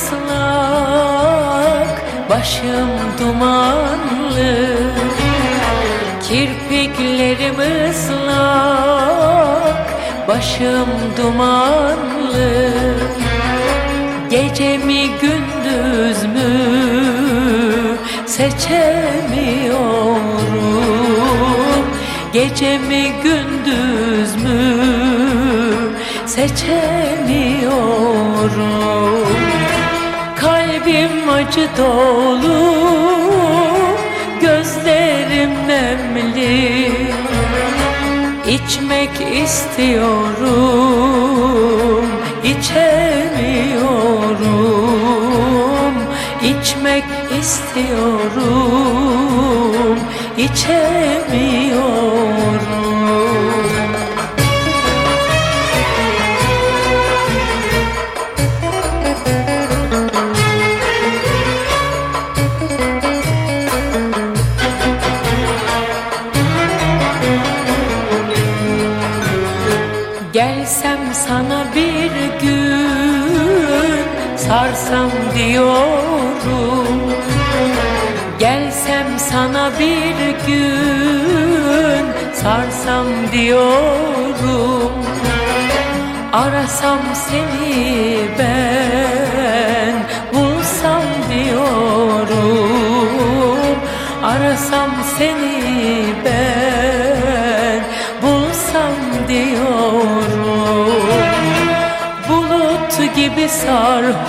Islak, başım dumanlı. Kirpiklerim ıslak, başım dumanlı. Gece mi gündüz mü seçemiyorum. Gece mi gündüz mü seçemiyorum Kalbim acı dolu Gözlerim nemli. İçmek istiyorum içemiyorum. İçmek istiyorum içemiyorum sarsam diyorum Gelsem sana bir gün sarsam diyorum Arasam seni ben bulsam diyorum. Arasam seni ben bulsam diyorum gibi sarhoş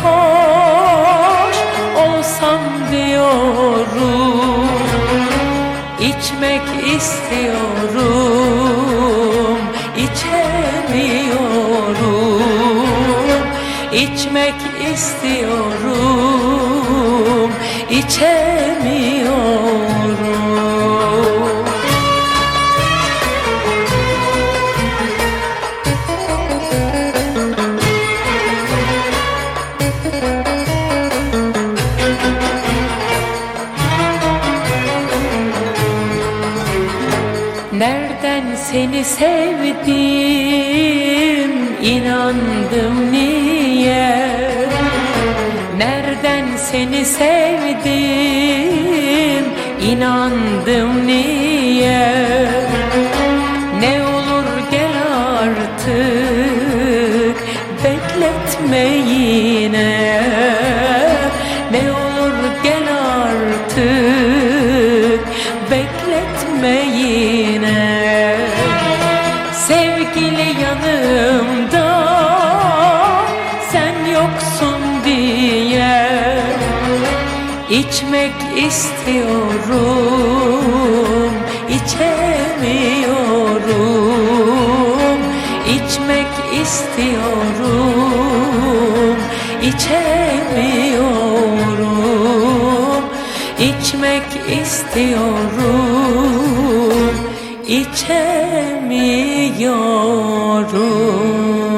olsam diyorum. İçmek istiyorum içemiyorum. İçmek istiyorum içemiyorum Nereden seni sevdim inandım niye? Nereden seni sevdim inandım niye Sevgili yanımda sen yoksun diye İçmek istiyorum içemiyorum. İçmek istiyorum içemiyorum. İçmek istiyorum geçemiyorum